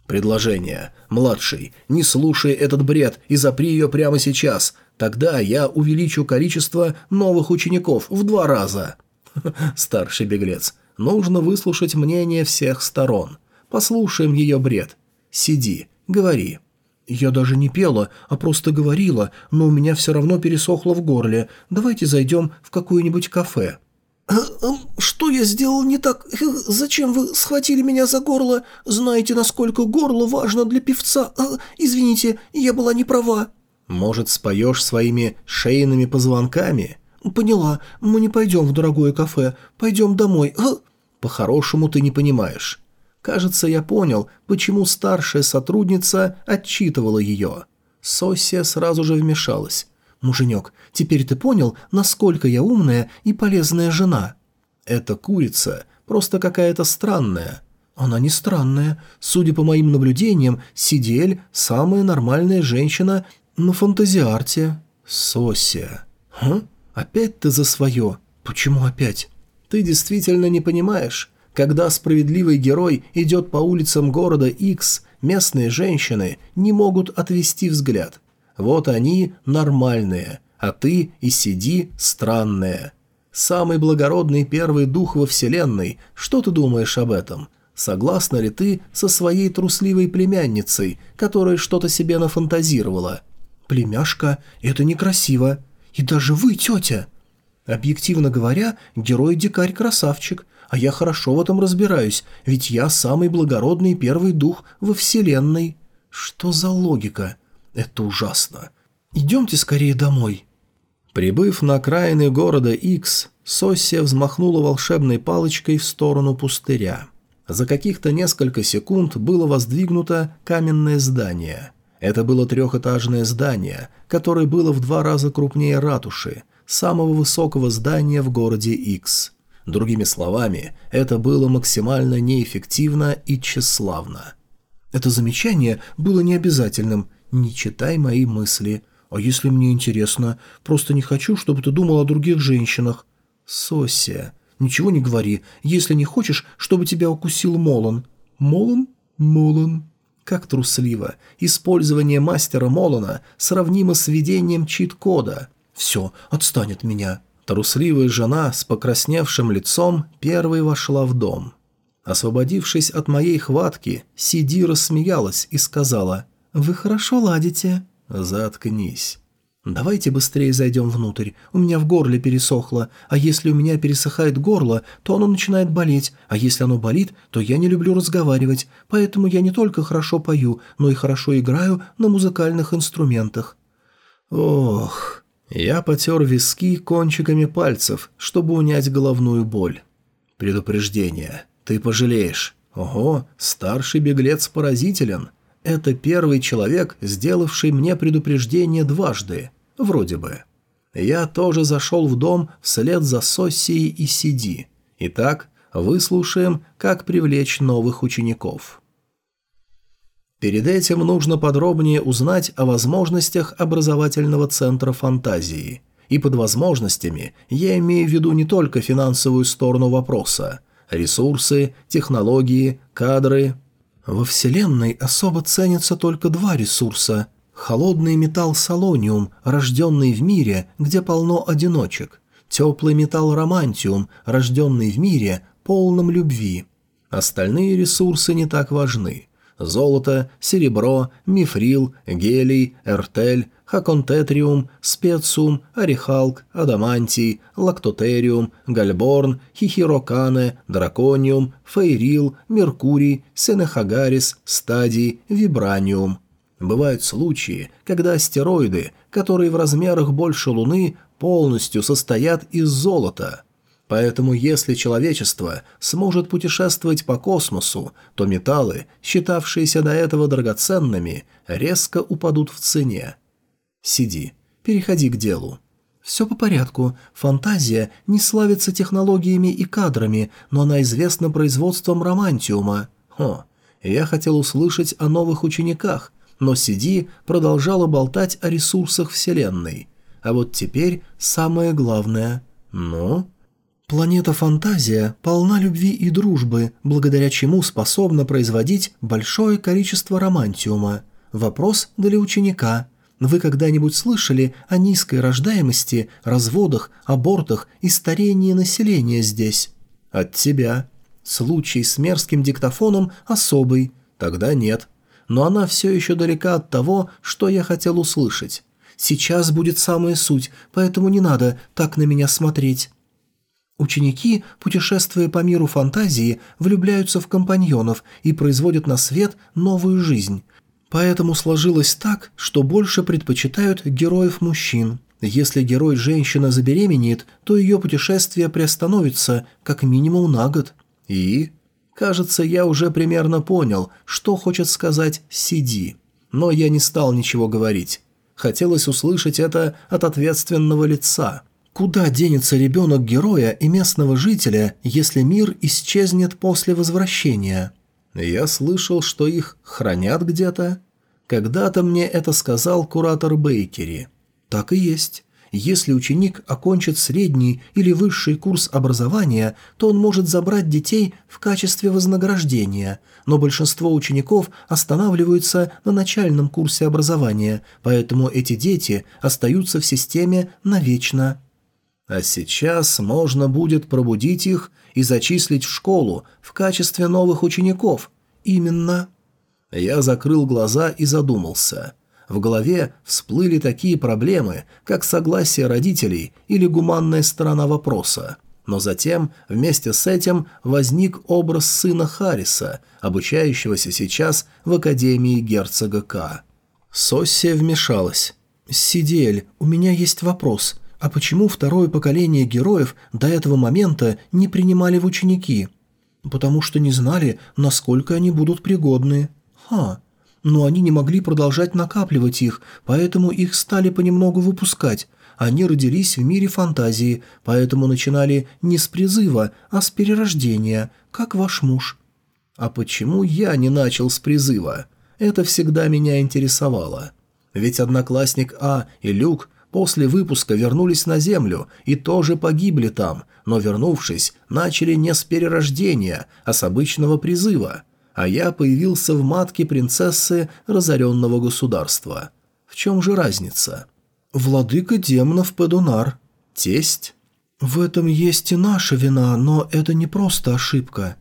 «Предложение. Младший, не слушай этот бред и запри ее прямо сейчас. Тогда я увеличу количество новых учеников в два раза». Старший беглец. Нужно выслушать мнение всех сторон. Послушаем ее бред. Сиди, говори. Я даже не пела, а просто говорила, но у меня все равно пересохло в горле. Давайте зайдем в какое-нибудь кафе. «Э, эм, «Что я сделал не так? Э, зачем вы схватили меня за горло? Знаете, насколько горло важно для певца? Э, извините, я была не права». «Может, споешь своими шейными позвонками?» «Поняла. Мы не пойдем в дорогое кафе. Пойдем домой. «По-хорошему ты не понимаешь». Кажется, я понял, почему старшая сотрудница отчитывала ее. Сосия сразу же вмешалась. «Муженек, теперь ты понял, насколько я умная и полезная жена?» «Эта курица просто какая-то странная». «Она не странная. Судя по моим наблюдениям, Сидель – самая нормальная женщина на фантазиарте». «Сосия». «Хм?» «Опять ты за свое? Почему опять?» «Ты действительно не понимаешь. Когда справедливый герой идет по улицам города X, местные женщины не могут отвести взгляд. Вот они нормальные, а ты и сиди странные. Самый благородный первый дух во Вселенной, что ты думаешь об этом?» Согласна ли ты со своей трусливой племянницей, которая что-то себе нафантазировала? Племяшка, это некрасиво. И даже вы, тетя. Объективно говоря, герой-дикарь-красавчик, а я хорошо в этом разбираюсь, ведь я самый благородный первый дух во Вселенной. Что за логика? Это ужасно. Идемте скорее домой». Прибыв на окраины города Икс, Соссия взмахнула волшебной палочкой в сторону пустыря. За каких-то несколько секунд было воздвигнуто каменное здание – это было трехэтажное здание, которое было в два раза крупнее ратуши, самого высокого здания в городе X. Другими словами, это было максимально неэффективно и тщеславно. Это замечание было необязательным. Не читай мои мысли. А если мне интересно? Просто не хочу, чтобы ты думал о других женщинах. Сосия, ничего не говори, если не хочешь, чтобы тебя укусил Молон. Молон? Молон. Как трусливо. Использование мастера Молона сравнимо с введением чит-кода. Все, отстань от меня. Трусливая жена с покрасневшим лицом первой вошла в дом. Освободившись от моей хватки, Сиди рассмеялась и сказала «Вы хорошо ладите». «Заткнись». «Давайте быстрее зайдем внутрь. У меня в горле пересохло, а если у меня пересыхает горло, то оно начинает болеть, а если оно болит, то я не люблю разговаривать, поэтому я не только хорошо пою, но и хорошо играю на музыкальных инструментах». «Ох...» Я потер виски кончиками пальцев, чтобы унять головную боль. «Предупреждение. Ты пожалеешь. Ого, старший беглец поразителен. Это первый человек, сделавший мне предупреждение дважды. Вроде бы. Я тоже зашел в дом вслед за Соссией и Сиди. Итак, выслушаем, как привлечь новых учеников. Перед этим нужно подробнее узнать о возможностях образовательного центра фантазии. И под возможностями я имею в виду не только финансовую сторону вопроса. Ресурсы, технологии, кадры. Во Вселенной особо ценятся только два ресурса – Холодный металл солониум, рожденный в мире, где полно одиночек. Теплый металл романтиум, рожденный в мире, полном любви. Остальные ресурсы не так важны. Золото, серебро, мифрил, гелий, эртель, хаконтетриум, специум, орехалк, адамантий, лактотериум, гальборн, хихирокане, дракониум, фейрил, меркурий, сенехагарис, стадий, вибраниум – Бывают случаи, когда астероиды, которые в размерах больше Луны, полностью состоят из золота. Поэтому если человечество сможет путешествовать по космосу, то металлы, считавшиеся до этого драгоценными, резко упадут в цене. Сиди, переходи к делу. Все по порядку. Фантазия не славится технологиями и кадрами, но она известна производством романтиума. О, я хотел услышать о новых учениках, но Сиди продолжала болтать о ресурсах Вселенной. А вот теперь самое главное. Ну? Планета Фантазия полна любви и дружбы, благодаря чему способна производить большое количество романтиума. Вопрос для ученика. Вы когда-нибудь слышали о низкой рождаемости, разводах, абортах и старении населения здесь? От тебя. Случай с мерзким диктофоном особый. Тогда нет но она все еще далека от того, что я хотел услышать. Сейчас будет самая суть, поэтому не надо так на меня смотреть. Ученики, путешествуя по миру фантазии, влюбляются в компаньонов и производят на свет новую жизнь. Поэтому сложилось так, что больше предпочитают героев мужчин. Если герой женщина забеременеет, то ее путешествие приостановится как минимум на год. И Кажется, я уже примерно понял, что хочет сказать «сиди». Но я не стал ничего говорить. Хотелось услышать это от ответственного лица. Куда денется ребенок героя и местного жителя, если мир исчезнет после возвращения? Я слышал, что их хранят где-то. Когда-то мне это сказал куратор Бейкери. Так и есть. Если ученик окончит средний или высший курс образования, то он может забрать детей в качестве вознаграждения, но большинство учеников останавливаются на начальном курсе образования, поэтому эти дети остаются в системе навечно. А сейчас можно будет пробудить их и зачислить в школу в качестве новых учеников. Именно. Я закрыл глаза и задумался – в голове всплыли такие проблемы, как согласие родителей или гуманная сторона вопроса. Но затем, вместе с этим, возник образ сына Харриса, обучающегося сейчас в Академии герцога К. Соссия вмешалась. «Сидель, у меня есть вопрос. А почему второе поколение героев до этого момента не принимали в ученики?» «Потому что не знали, насколько они будут пригодны». «Ха, но они не могли продолжать накапливать их, поэтому их стали понемногу выпускать. Они родились в мире фантазии, поэтому начинали не с призыва, а с перерождения, как ваш муж. А почему я не начал с призыва? Это всегда меня интересовало. Ведь одноклассник А и Люк после выпуска вернулись на Землю и тоже погибли там, но вернувшись, начали не с перерождения, а с обычного призыва а я появился в матке принцессы разоренного государства. В чем же разница? Владыка демонов Педунар. Тесть? В этом есть и наша вина, но это не просто ошибка.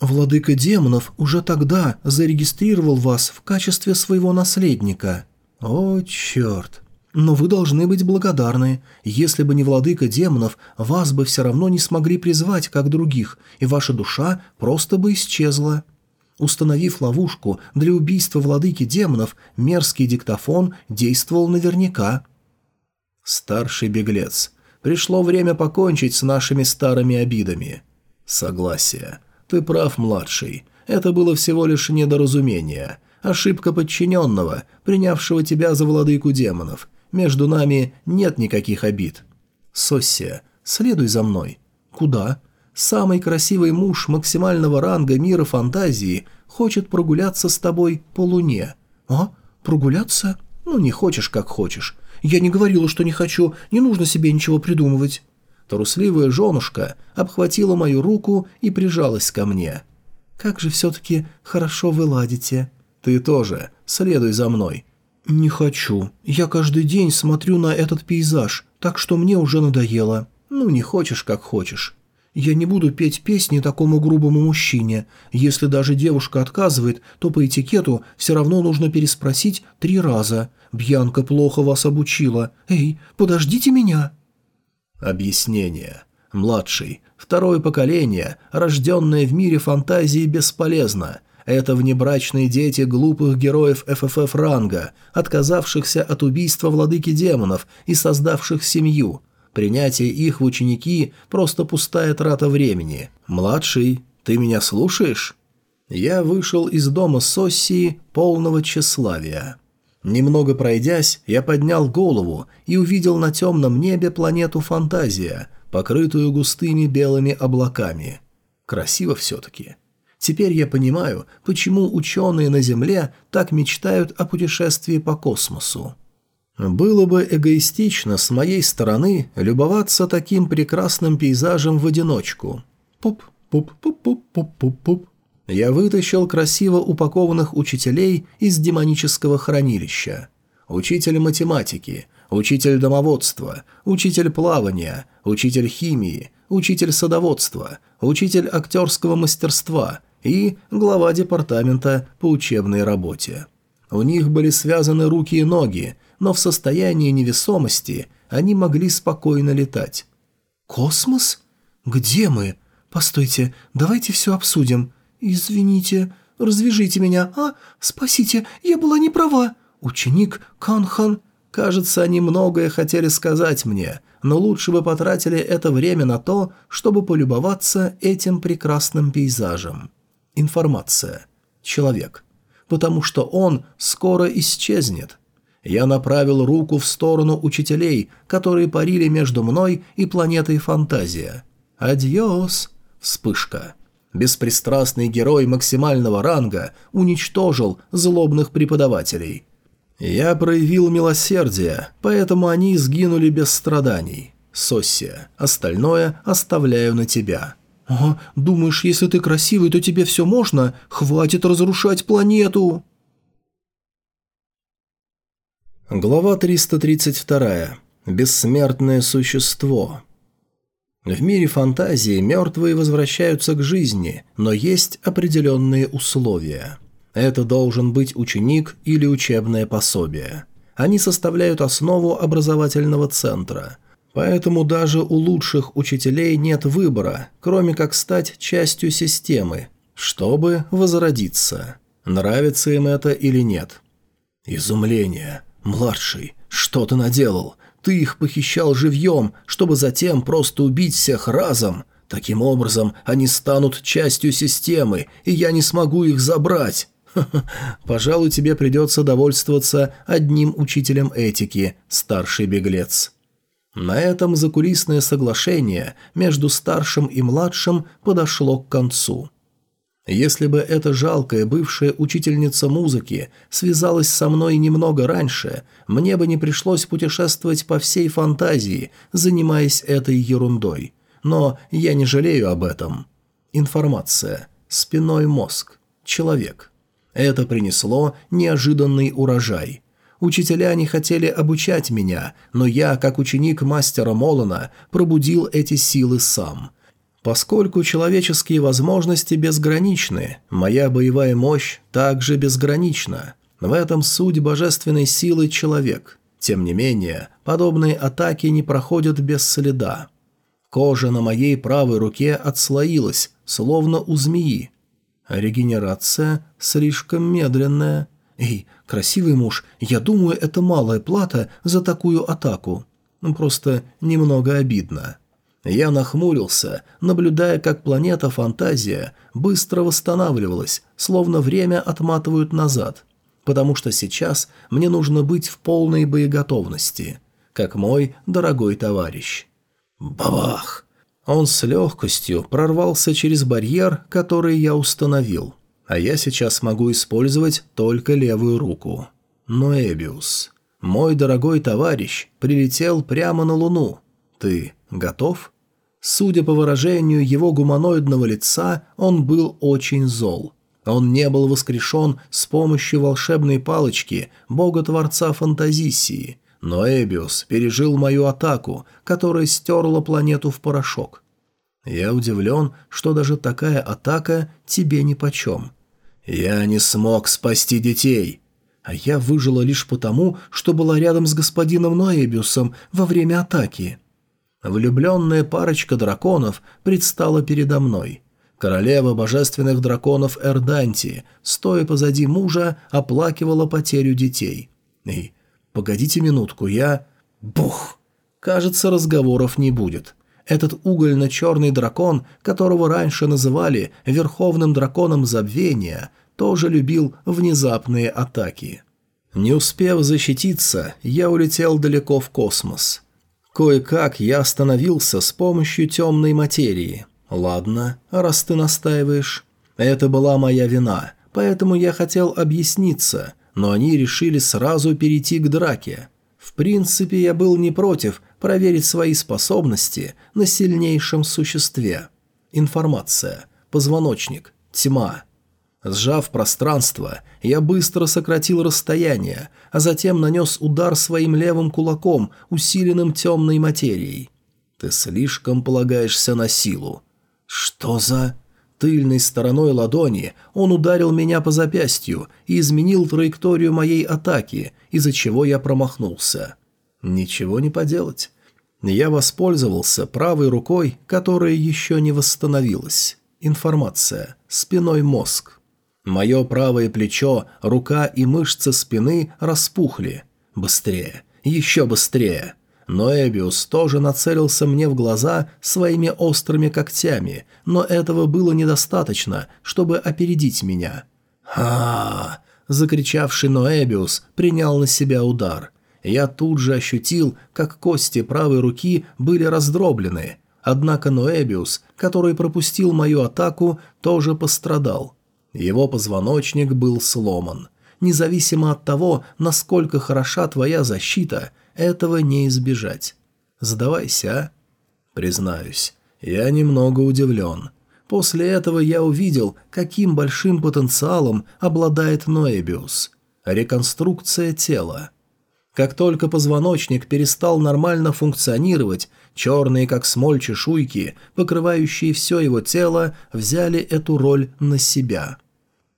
Владыка демонов уже тогда зарегистрировал вас в качестве своего наследника. О, черт. Но вы должны быть благодарны. Если бы не владыка демонов, вас бы все равно не смогли призвать, как других, и ваша душа просто бы исчезла. Установив ловушку для убийства владыки демонов, мерзкий диктофон действовал наверняка. Старший беглец. Пришло время покончить с нашими старыми обидами. Согласие. Ты прав, младший. Это было всего лишь недоразумение. Ошибка подчиненного, принявшего тебя за владыку демонов. Между нами нет никаких обид. Соссия, следуй за мной. Куда? Самый красивый муж максимального ранга мира фантазии хочет прогуляться с тобой по луне. А? Прогуляться? Ну, не хочешь, как хочешь. Я не говорила, что не хочу, не нужно себе ничего придумывать. Трусливая женушка обхватила мою руку и прижалась ко мне. «Как же все-таки хорошо вы ладите». «Ты тоже. Следуй за мной». «Не хочу. Я каждый день смотрю на этот пейзаж, так что мне уже надоело. Ну, не хочешь, как хочешь». «Я не буду петь песни такому грубому мужчине. Если даже девушка отказывает, то по этикету все равно нужно переспросить три раза. Бьянка плохо вас обучила. Эй, подождите меня!» Объяснение. Младший. Второе поколение, рожденное в мире фантазии, бесполезно. Это внебрачные дети глупых героев ФФФ ранга, отказавшихся от убийства владыки демонов и создавших семью. Принятие их в ученики – просто пустая трата времени. Младший, ты меня слушаешь? Я вышел из дома Соссии полного тщеславия. Немного пройдясь, я поднял голову и увидел на темном небе планету Фантазия, покрытую густыми белыми облаками. Красиво все-таки. Теперь я понимаю, почему ученые на Земле так мечтают о путешествии по космосу. Было бы эгоистично с моей стороны любоваться таким прекрасным пейзажем в одиночку. Пуп-пуп-пуп-пуп-пуп-пуп. Я вытащил красиво упакованных учителей из демонического хранилища. Учитель математики, учитель домоводства, учитель плавания, учитель химии, учитель садоводства, учитель актерского мастерства и глава департамента по учебной работе. У них были связаны руки и ноги, но в состоянии невесомости они могли спокойно летать. «Космос? Где мы? Постойте, давайте все обсудим. «Извините, развяжите меня, а? Спасите, я была не права. Ученик Канхан...» «Кажется, они многое хотели сказать мне, но лучше бы потратили это время на то, чтобы полюбоваться этим прекрасным пейзажем». Информация. Человек. Потому что он скоро исчезнет. Я направил руку в сторону учителей, которые парили между мной и планетой Фантазия. «Адьос!» Вспышка. Беспристрастный герой максимального ранга уничтожил злобных преподавателей. Я проявил милосердие, поэтому они сгинули без страданий. Соссия, остальное оставляю на тебя. «Ага, думаешь, если ты красивый, то тебе все можно? Хватит разрушать планету!» Глава 332. Бессмертное существо. В мире фантазии мертвые возвращаются к жизни, но есть определенные условия. Это должен быть ученик или учебное пособие. Они составляют основу образовательного центра. Поэтому даже у лучших учителей нет выбора, кроме как стать частью системы, чтобы возродиться. Нравится им это или нет. Изумление. «Младший, что ты наделал? Ты их похищал живьем, чтобы затем просто убить всех разом. Таким образом, они станут частью системы, и я не смогу их забрать. Пожалуй, тебе придется довольствоваться одним учителем этики, старший беглец. На этом закулисное соглашение между старшим и младшим подошло к концу. Если бы эта жалкая бывшая учительница музыки связалась со мной немного раньше, мне бы не пришлось путешествовать по всей фантазии, занимаясь этой ерундой. Но я не жалею об этом. Информация. Спиной мозг. Человек. Это принесло неожиданный урожай. Учителя не хотели обучать меня, но я, как ученик мастера Молона, пробудил эти силы сам – Поскольку человеческие возможности безграничны, моя боевая мощь также безгранична. В этом суть божественной силы человек. Тем не менее, подобные атаки не проходят без следа. Кожа на моей правой руке отслоилась, словно у змеи. Регенерация слишком медленная. Эй, красивый муж, я думаю, это малая плата за такую атаку. Просто немного обидно. Я нахмурился, наблюдая, как планета Фантазия быстро восстанавливалась, словно время отматывают назад, потому что сейчас мне нужно быть в полной боеготовности, как мой дорогой товарищ. Бабах! Он с легкостью прорвался через барьер, который я установил, а я сейчас могу использовать только левую руку. Но Эбиус, мой дорогой товарищ, прилетел прямо на Луну. Ты готов?» Судя по выражению его гуманоидного лица, он был очень зол. Он не был воскрешен с помощью волшебной палочки бога-творца Фантазисии, но Эбиус пережил мою атаку, которая стерла планету в порошок. Я удивлен, что даже такая атака тебе нипочем. Я не смог спасти детей. А я выжила лишь потому, что была рядом с господином Ноэбиусом во время атаки. Влюбленная парочка драконов предстала передо мной. Королева божественных драконов Эрданти, стоя позади мужа, оплакивала потерю детей. И «Погодите минутку, я...» Бух! Кажется, разговоров не будет. Этот угольно-черный дракон, которого раньше называли Верховным Драконом Забвения, тоже любил внезапные атаки. Не успев защититься, я улетел далеко в космос. Кое-как я остановился с помощью темной материи. Ладно, раз ты настаиваешь. Это была моя вина, поэтому я хотел объясниться, но они решили сразу перейти к драке. В принципе, я был не против проверить свои способности на сильнейшем существе. Информация. Позвоночник. Тьма. Сжав пространство, я быстро сократил расстояние, а затем нанес удар своим левым кулаком, усиленным темной материей. «Ты слишком полагаешься на силу». «Что за...» Тыльной стороной ладони он ударил меня по запястью и изменил траекторию моей атаки, из-за чего я промахнулся. Ничего не поделать. Я воспользовался правой рукой, которая еще не восстановилась. Информация. Спиной мозг. Мое правое плечо, рука и мышцы спины распухли. Быстрее, еще быстрее. Но Эбиус тоже нацелился мне в глаза своими острыми когтями, но этого было недостаточно, чтобы опередить меня. ха Закричавший Ноэбиус принял на себя удар. Я тут же ощутил, как кости правой руки были раздроблены. Однако Ноэбиус, который пропустил мою атаку, тоже пострадал. Его позвоночник был сломан. Независимо от того, насколько хороша твоя защита, этого не избежать. Сдавайся, а? Признаюсь, я немного удивлен. После этого я увидел, каким большим потенциалом обладает Ноэбиус. Реконструкция тела. Как только позвоночник перестал нормально функционировать, черные как смоль чешуйки, покрывающие все его тело, взяли эту роль на себя.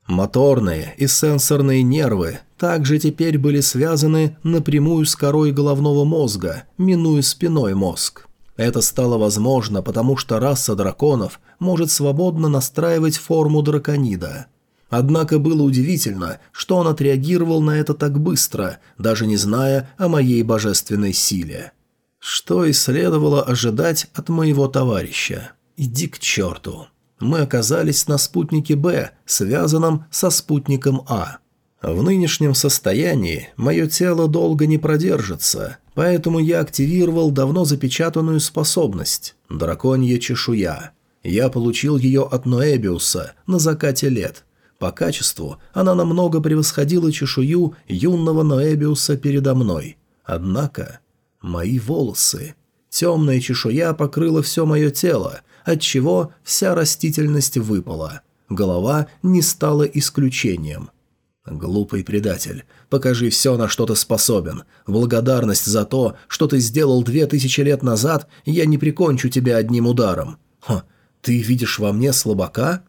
Моторные и сенсорные нервы также теперь были связаны напрямую с корой головного мозга, минуя спиной мозг. Это стало возможно, потому что раса драконов может свободно настраивать форму драконида. Однако было удивительно, что он отреагировал на это так быстро, даже не зная о моей божественной силе. Что и следовало ожидать от моего товарища. Иди к черту. Мы оказались на спутнике Б, связанном со спутником А. В нынешнем состоянии мое тело долго не продержится, поэтому я активировал давно запечатанную способность – драконья чешуя. Я получил ее от Ноэбиуса на закате лет. По качеству она намного превосходила чешую юного Ноэбиуса передо мной. Однако мои волосы... Темная чешуя покрыла все мое тело, отчего вся растительность выпала. Голова не стала исключением. «Глупый предатель, покажи все, на что ты способен. Благодарность за то, что ты сделал две тысячи лет назад, я не прикончу тебя одним ударом». Хо, Ты видишь во мне слабака?»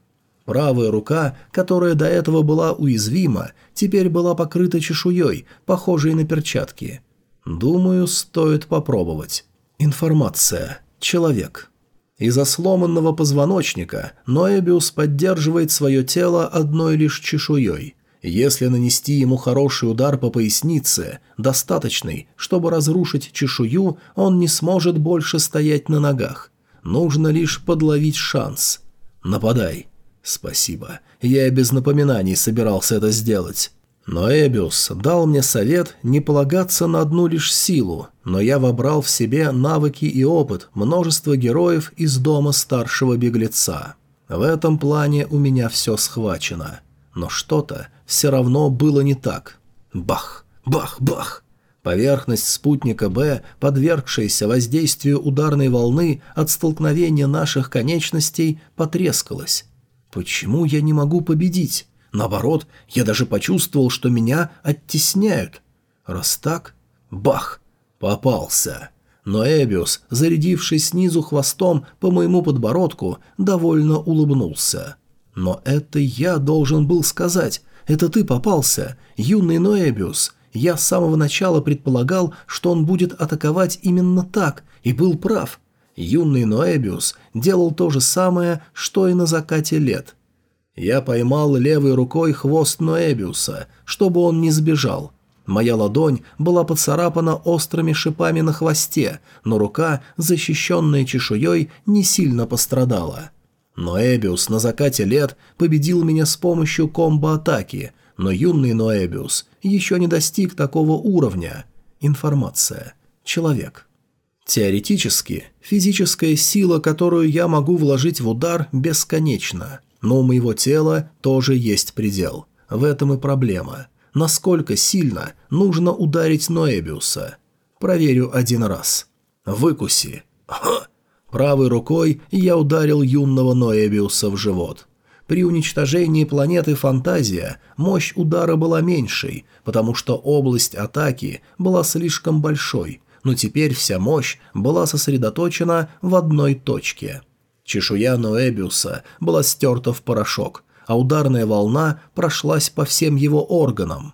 Правая рука, которая до этого была уязвима, теперь была покрыта чешуей, похожей на перчатки. Думаю, стоит попробовать. Информация. Человек. Из-за сломанного позвоночника Ноэбиус поддерживает свое тело одной лишь чешуей. Если нанести ему хороший удар по пояснице, достаточный, чтобы разрушить чешую, он не сможет больше стоять на ногах. Нужно лишь подловить шанс. Нападай. Спасибо. Я без напоминаний собирался это сделать. Но Эбиус дал мне совет не полагаться на одну лишь силу, но я вобрал в себе навыки и опыт множества героев из дома старшего беглеца. В этом плане у меня все схвачено. Но что-то все равно было не так. Бах! Бах! Бах! Поверхность спутника Б, подвергшаяся воздействию ударной волны от столкновения наших конечностей, потрескалась. Почему я не могу победить? Наоборот, я даже почувствовал, что меня оттесняют. Раз так... Бах! Попался. Но Эбиус, зарядивший снизу хвостом по моему подбородку, довольно улыбнулся. Но это я должен был сказать. Это ты попался, юный Ноэбиус. Я с самого начала предполагал, что он будет атаковать именно так, и был прав. Юный Ноэбиус делал то же самое, что и на закате лет. Я поймал левой рукой хвост Ноэбиуса, чтобы он не сбежал. Моя ладонь была поцарапана острыми шипами на хвосте, но рука, защищенная чешуей, не сильно пострадала. Ноэбиус на закате лет победил меня с помощью комбо-атаки, но юный Ноэбиус еще не достиг такого уровня. Информация. Человек. Теоретически, физическая сила, которую я могу вложить в удар, бесконечна – но у моего тела тоже есть предел. В этом и проблема. Насколько сильно нужно ударить Ноэбиуса? Проверю один раз. Выкуси. Ха! Правой рукой я ударил юного Ноэбиуса в живот. При уничтожении планеты Фантазия мощь удара была меньшей, потому что область атаки была слишком большой, но теперь вся мощь была сосредоточена в одной точке – Чешуя Ноэбиуса была стерта в порошок, а ударная волна прошлась по всем его органам.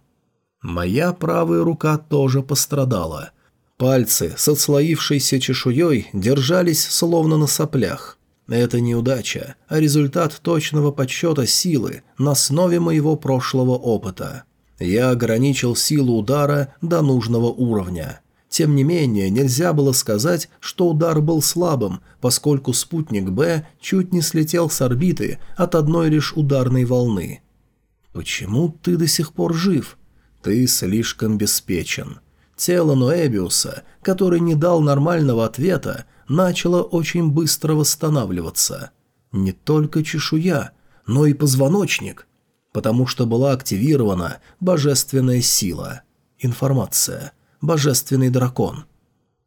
Моя правая рука тоже пострадала. Пальцы с отслоившейся чешуей держались словно на соплях. Это неудача, а результат точного подсчета силы на основе моего прошлого опыта. Я ограничил силу удара до нужного уровня. Тем не менее, нельзя было сказать, что удар был слабым, поскольку спутник Б чуть не слетел с орбиты от одной лишь ударной волны. «Почему ты до сих пор жив? Ты слишком беспечен». Тело Ноэбиуса, который не дал нормального ответа, начало очень быстро восстанавливаться. Не только чешуя, но и позвоночник, потому что была активирована божественная сила. Информация – божественный дракон.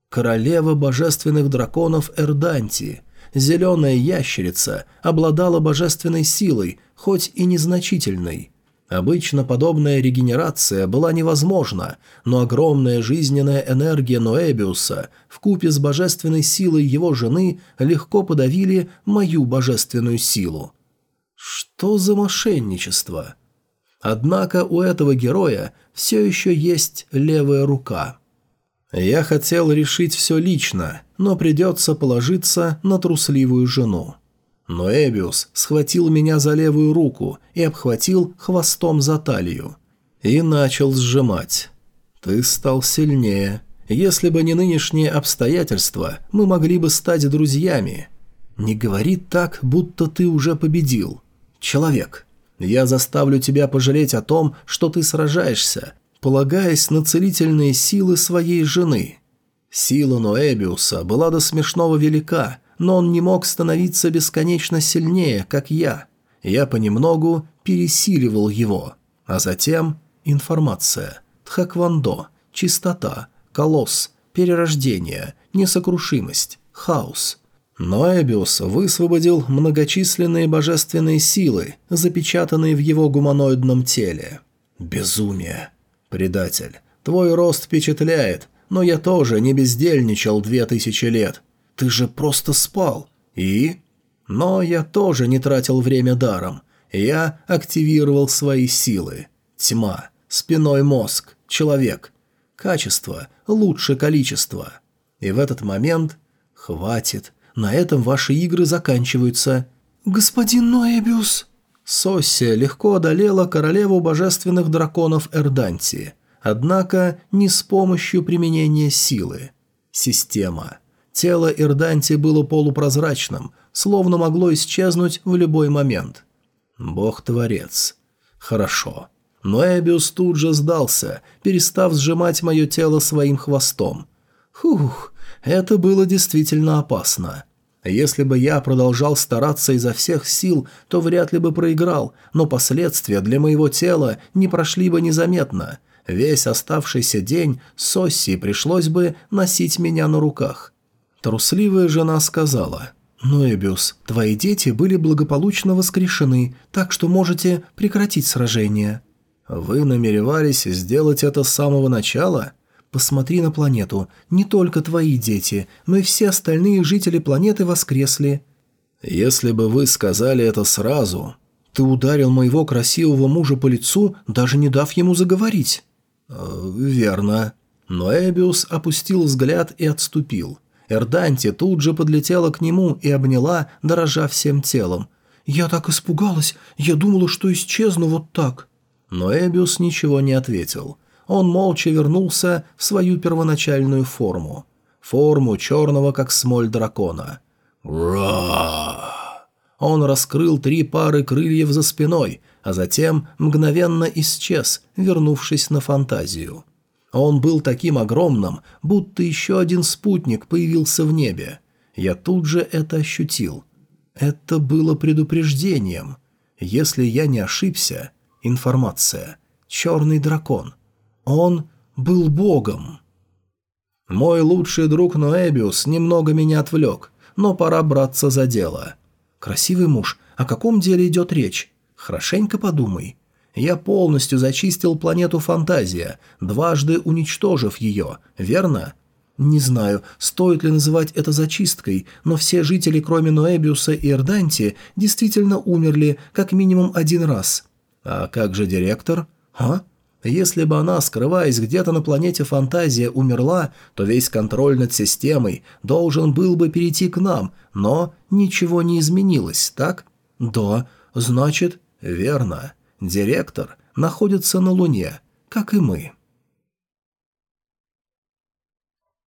Королева божественных драконов Эрданти, зеленая ящерица, обладала божественной силой, хоть и незначительной. Обычно подобная регенерация была невозможна, но огромная жизненная энергия Ноэбиуса в купе с божественной силой его жены легко подавили мою божественную силу. Что за мошенничество? Однако у этого героя все еще есть левая рука. Я хотел решить все лично, но придется положиться на трусливую жену. Но Эбиус схватил меня за левую руку и обхватил хвостом за талию. И начал сжимать. «Ты стал сильнее. Если бы не нынешние обстоятельства, мы могли бы стать друзьями. Не говори так, будто ты уже победил. Человек». Я заставлю тебя пожалеть о том, что ты сражаешься, полагаясь на целительные силы своей жены». Сила Ноэбиуса была до смешного велика, но он не мог становиться бесконечно сильнее, как я. Я понемногу пересиливал его. А затем информация, тхэквондо, чистота, колосс, перерождение, несокрушимость, хаос – но Эбиус высвободил многочисленные божественные силы, запечатанные в его гуманоидном теле. Безумие. Предатель, твой рост впечатляет, но я тоже не бездельничал две тысячи лет. Ты же просто спал. И? Но я тоже не тратил время даром. Я активировал свои силы. Тьма, спиной мозг, человек. Качество лучше количества. И в этот момент... Хватит. На этом ваши игры заканчиваются. «Господин Ноэбиус!» Соссия легко одолела королеву божественных драконов Эрданти, однако не с помощью применения силы. Система. Тело Эрданти было полупрозрачным, словно могло исчезнуть в любой момент. Бог-творец. Хорошо. Но Эбиус тут же сдался, перестав сжимать мое тело своим хвостом. Хух, это было действительно опасно. Если бы я продолжал стараться изо всех сил, то вряд ли бы проиграл, но последствия для моего тела не прошли бы незаметно. Весь оставшийся день Сосси пришлось бы носить меня на руках. Трусливая жена сказала, «Ноэбиус, твои дети были благополучно воскрешены, так что можете прекратить сражение». «Вы намеревались сделать это с самого начала?» Посмотри на планету. Не только твои дети, но и все остальные жители планеты воскресли. Если бы вы сказали это сразу... Ты ударил моего красивого мужа по лицу, даже не дав ему заговорить. Э, верно. Но Эбиус опустил взгляд и отступил. Эрданти тут же подлетела к нему и обняла, дорожа всем телом. «Я так испугалась, я думала, что исчезну вот так». Но Эбиус ничего не ответил он молча вернулся в свою первоначальную форму. Форму черного, как смоль дракона. «Ра!» Он раскрыл три пары крыльев за спиной, а затем мгновенно исчез, вернувшись на фантазию. Он был таким огромным, будто еще один спутник появился в небе. Я тут же это ощутил. Это было предупреждением. Если я не ошибся, информация. Черный дракон. Он был богом. Мой лучший друг Ноэбиус немного меня отвлек, но пора браться за дело. Красивый муж, о каком деле идет речь? Хорошенько подумай. Я полностью зачистил планету Фантазия, дважды уничтожив ее, верно? Не знаю, стоит ли называть это зачисткой, но все жители, кроме Ноэбиуса и Эрданти, действительно умерли как минимум один раз. А как же директор? А? Если бы она, скрываясь где-то на планете Фантазия, умерла, то весь контроль над системой должен был бы перейти к нам, но ничего не изменилось, так? Да, значит, верно. Директор находится на Луне, как и мы.